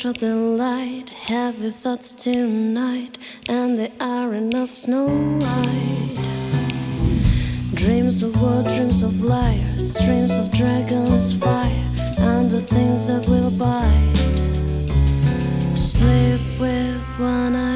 Shut the light. heavy thoughts tonight, and the iron of snow white. Dreams of war, dreams of liars, dreams of dragons, fire, and the things that will bite. Sleep with one eye.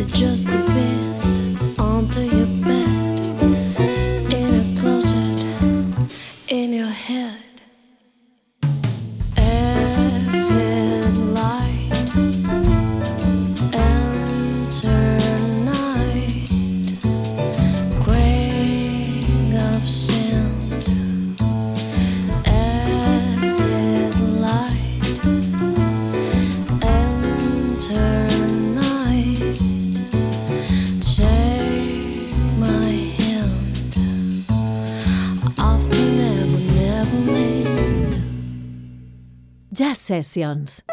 is just the best. onto your Sessions.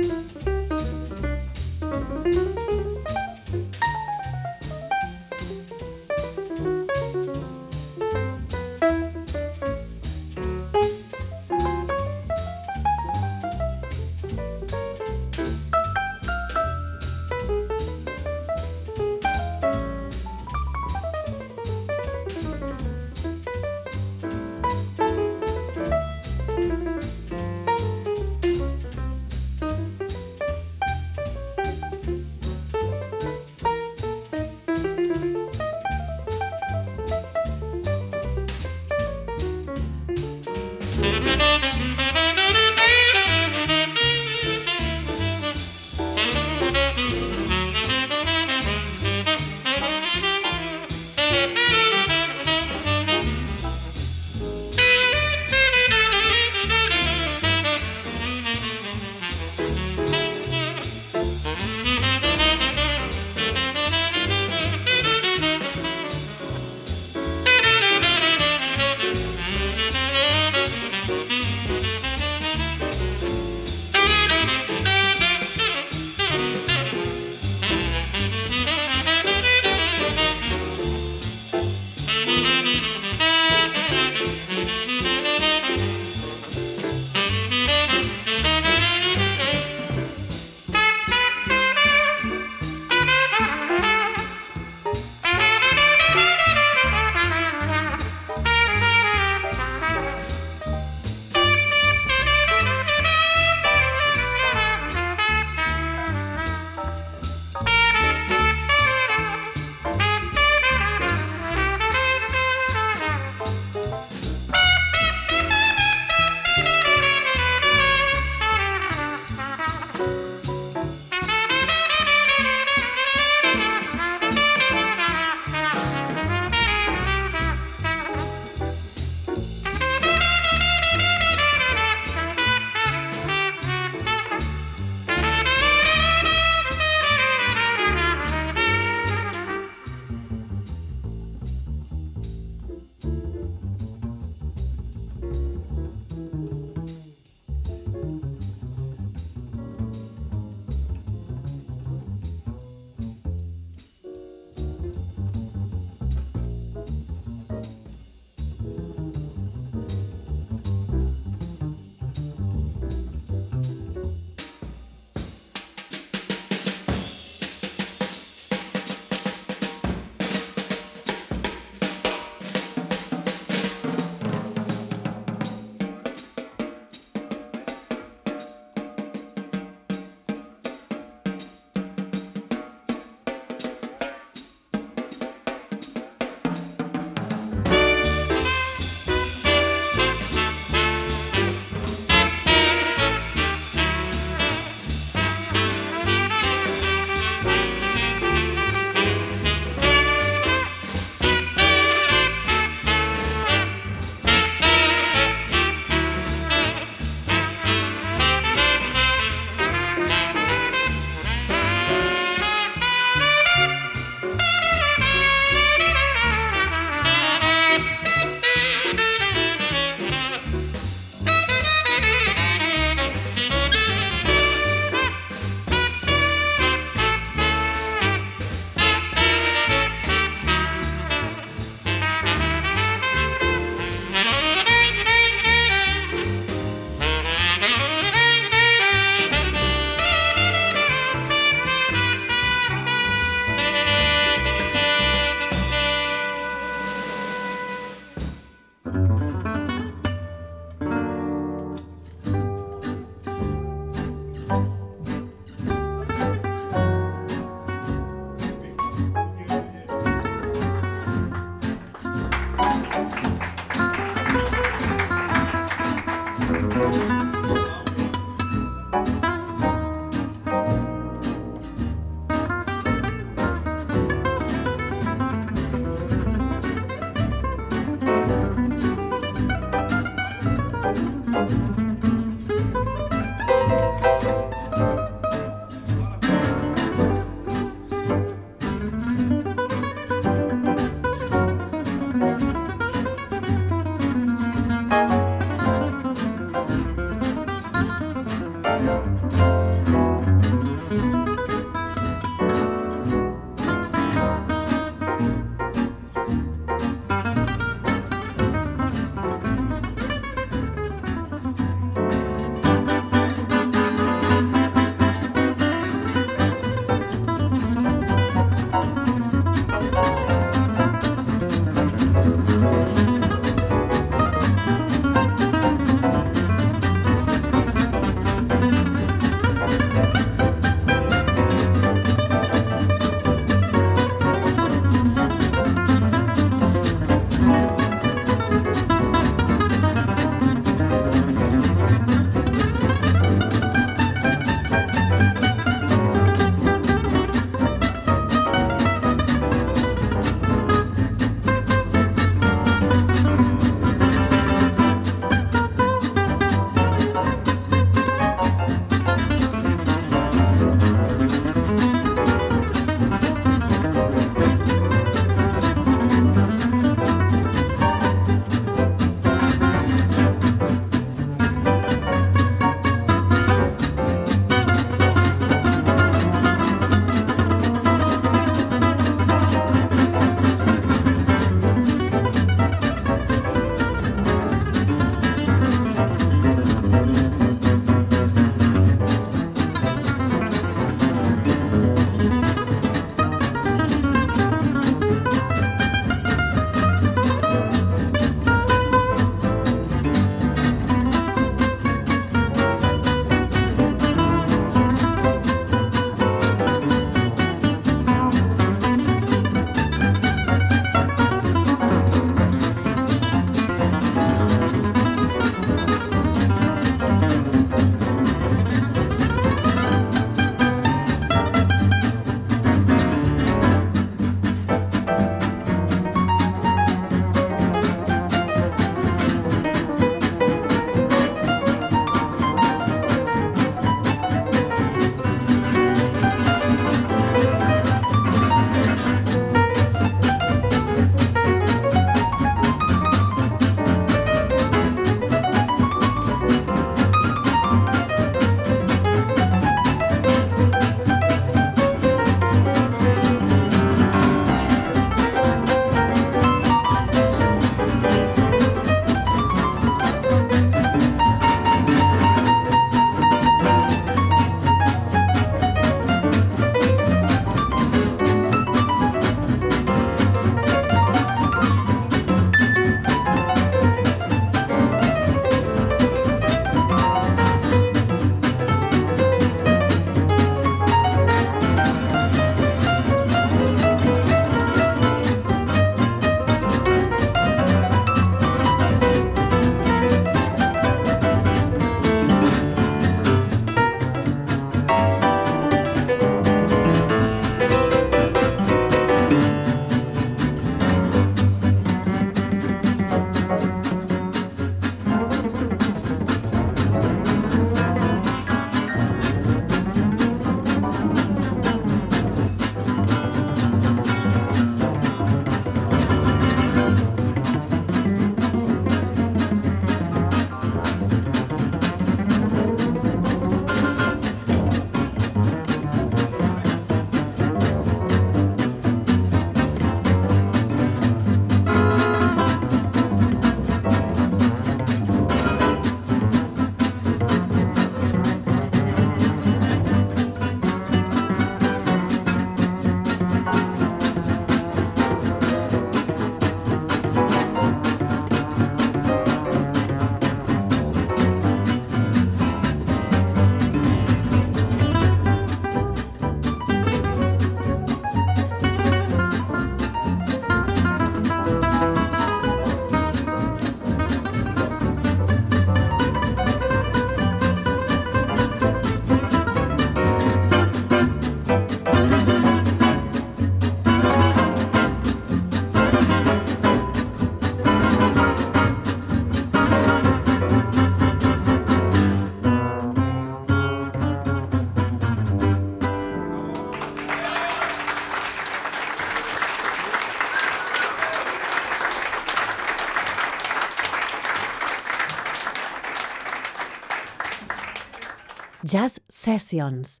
Jazz Sessions.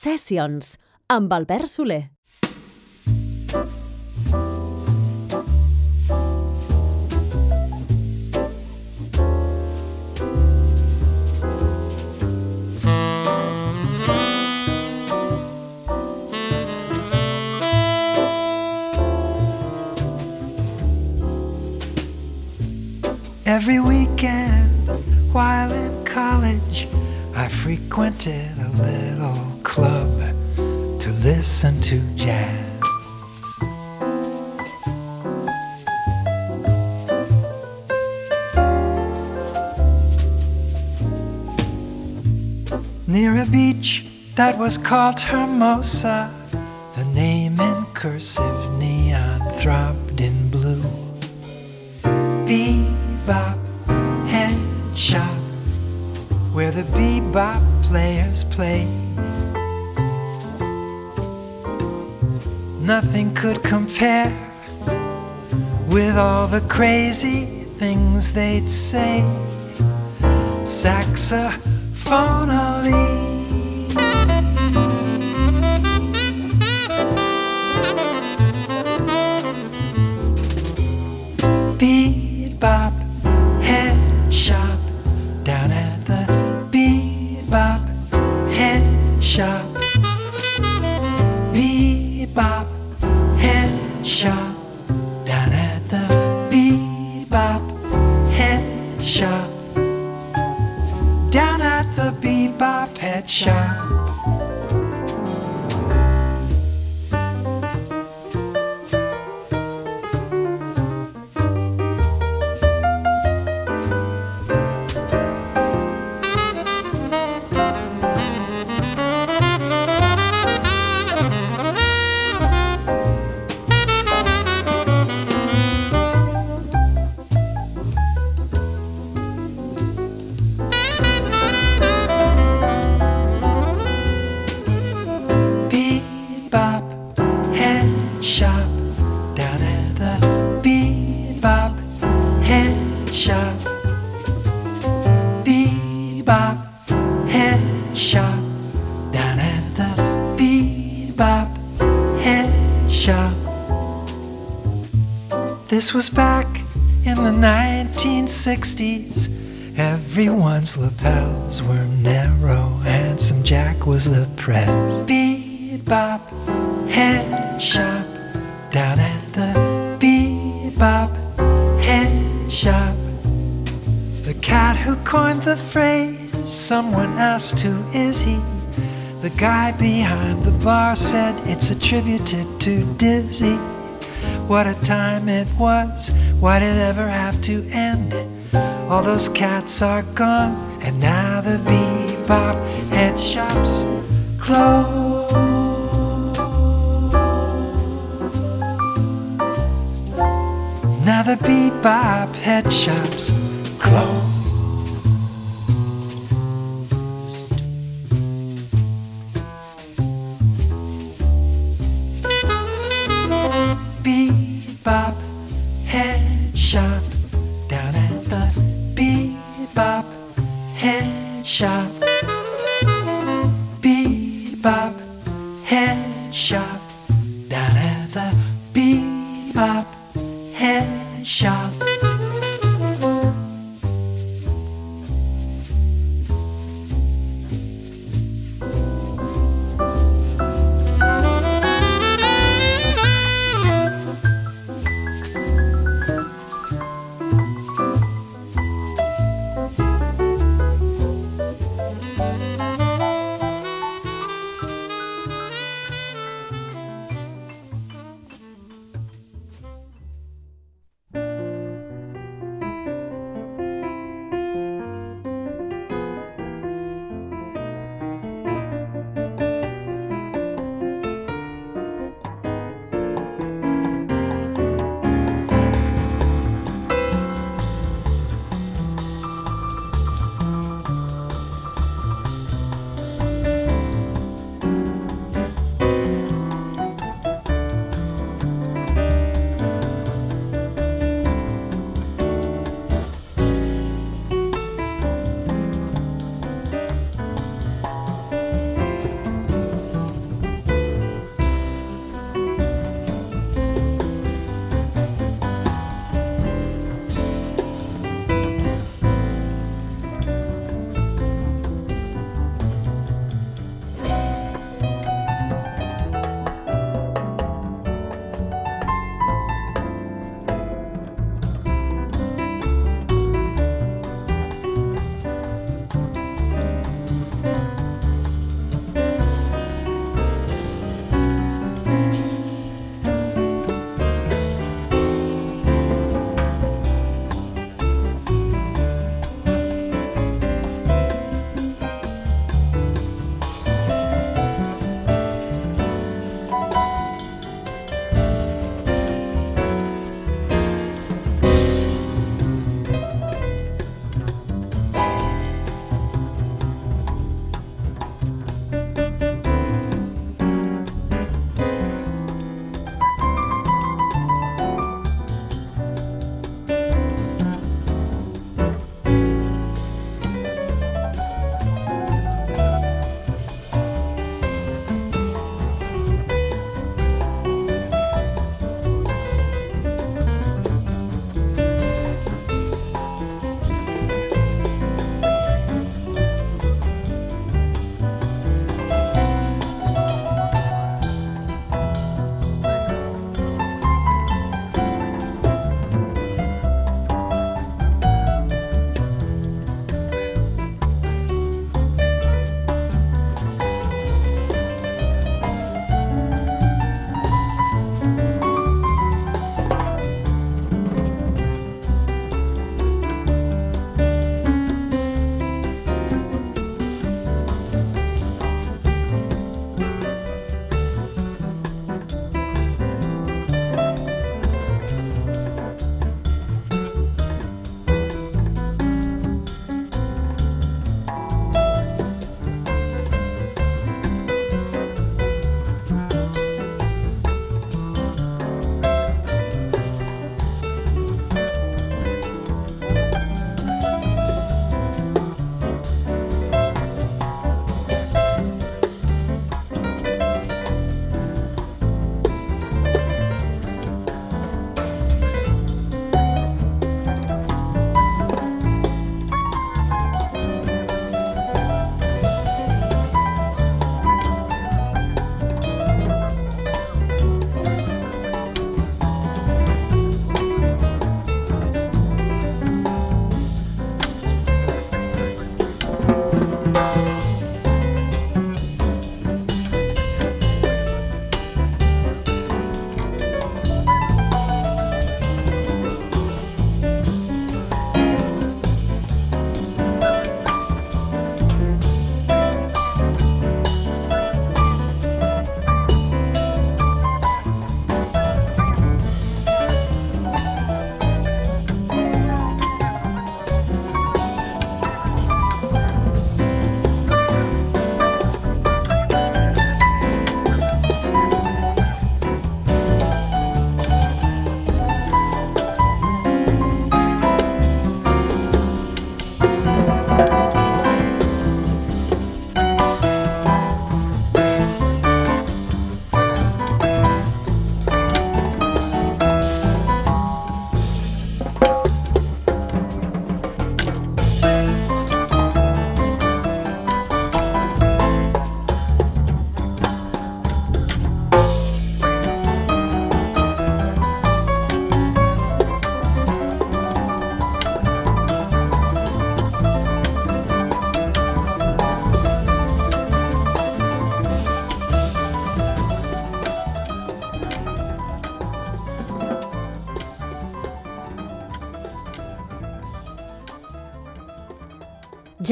Sessions amb Albert Solé. Every weekend while in college, I frequented a little listen to jazz. Near a beach that was called Hermosa, the name in cursive neon throbbed in blue. Bebop head shop where the bebop players play. Nothing could compare with all the crazy things they'd say. Saxophonally. 1960s. Everyone's lapels were narrow, handsome Jack was the press. Bebop head shop down at the Bebop head shop. The cat who coined the phrase, someone asked who is he? The guy behind the bar said it's attributed to Dizzy. What a time it was, why did it ever have to end? All those cats are gone, and now the bebop head shops closed. Now the bebop head shops closed.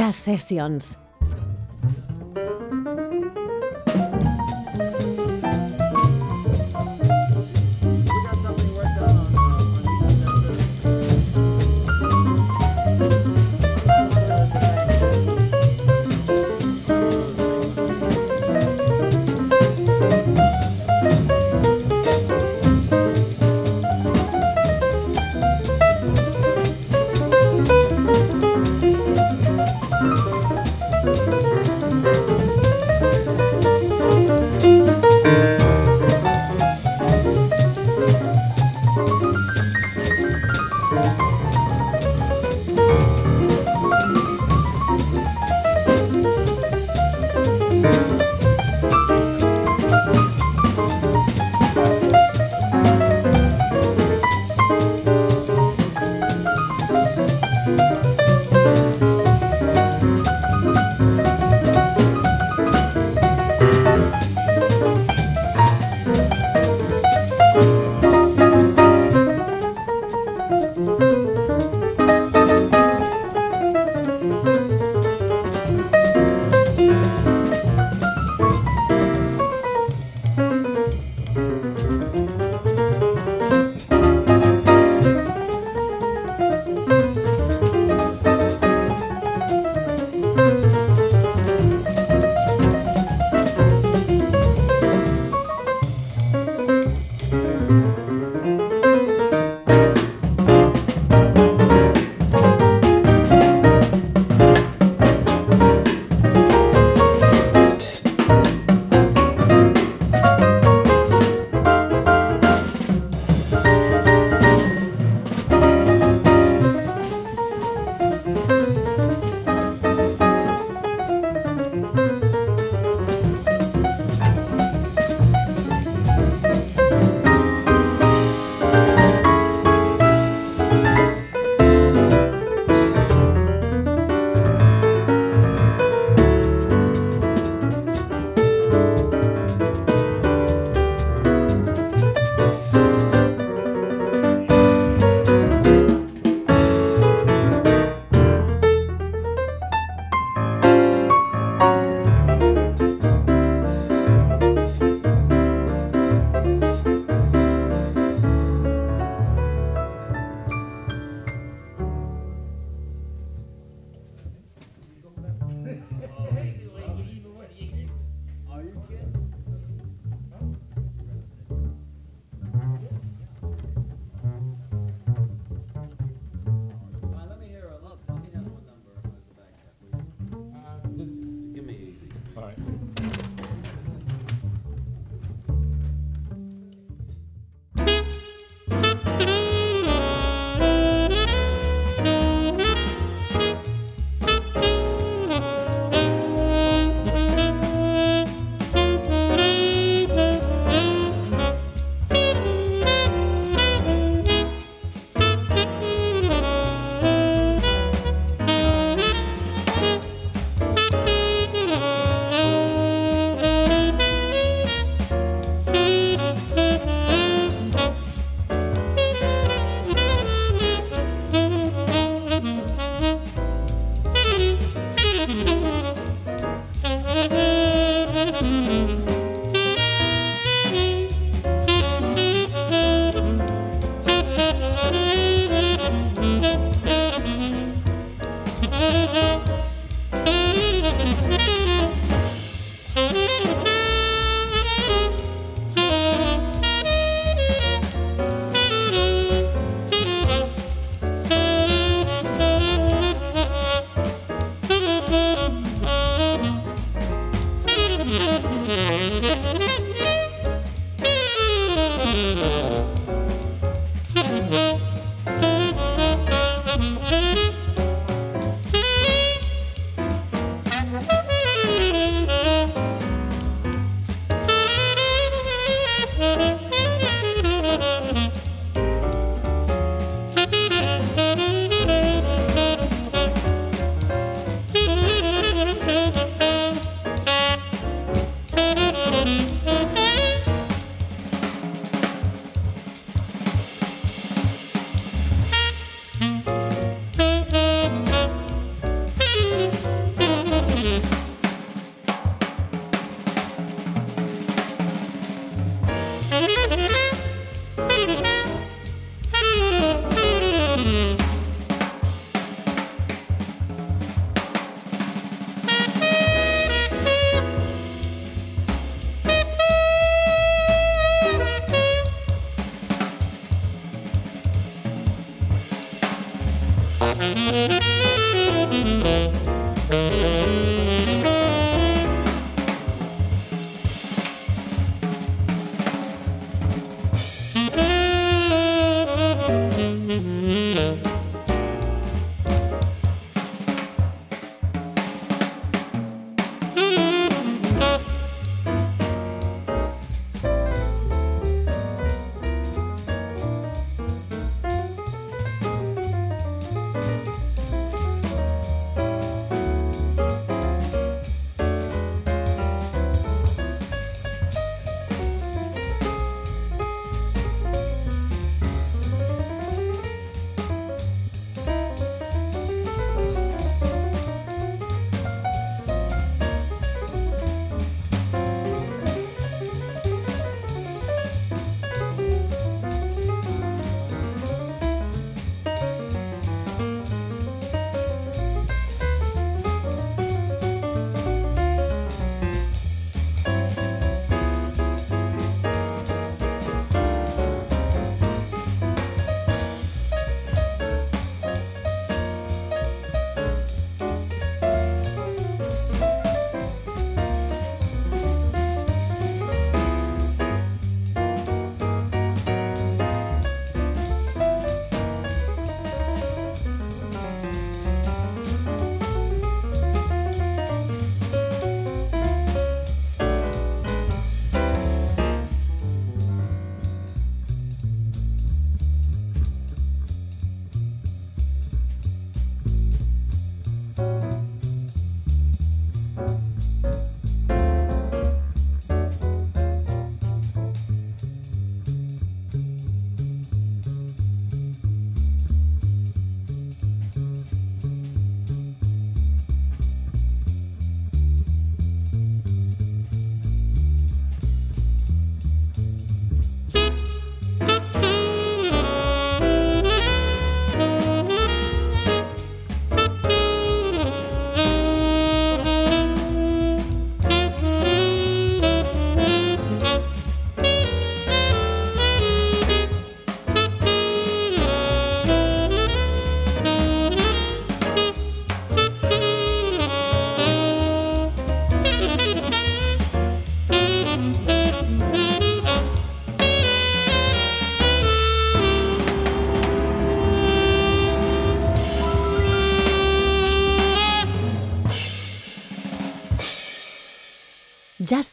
Jazz Sessions.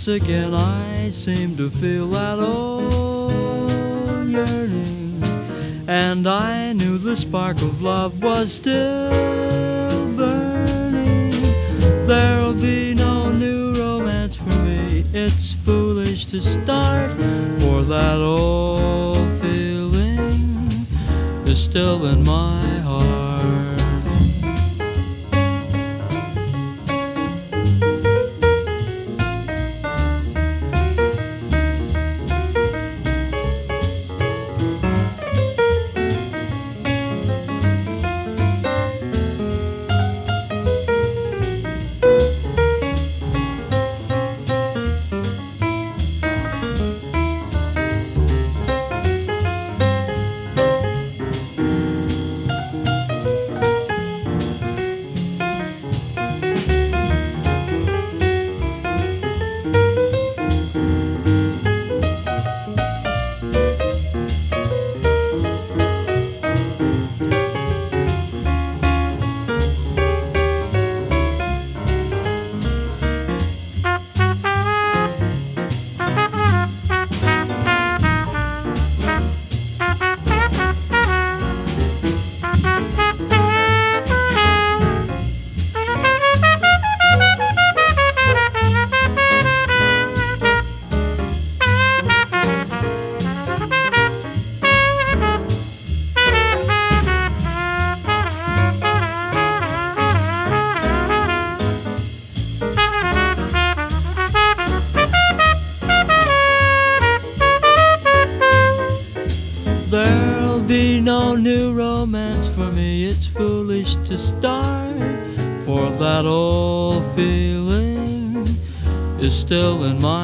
Once again, I seem to feel that old. To start. For that old feeling is still in my.